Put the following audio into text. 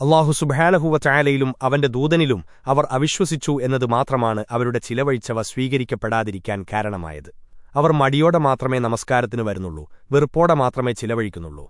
അള്ളാഹു സുബഹാനഹുവ ചായാലയിലും അവന്റെ ദൂതനിലും അവർ അവിശ്വസിച്ചു എന്നത് മാത്രമാണ് അവരുടെ ചിലവഴിച്ചവ സ്വീകരിക്കപ്പെടാതിരിക്കാൻ കാരണമായത്. അവർ മടിയോടെ മാത്രമേ നമസ്കാരത്തിന് വരുന്നുള്ളൂ വെറുപ്പോടെ മാത്രമേ ചിലവഴിക്കുന്നുള്ളൂ.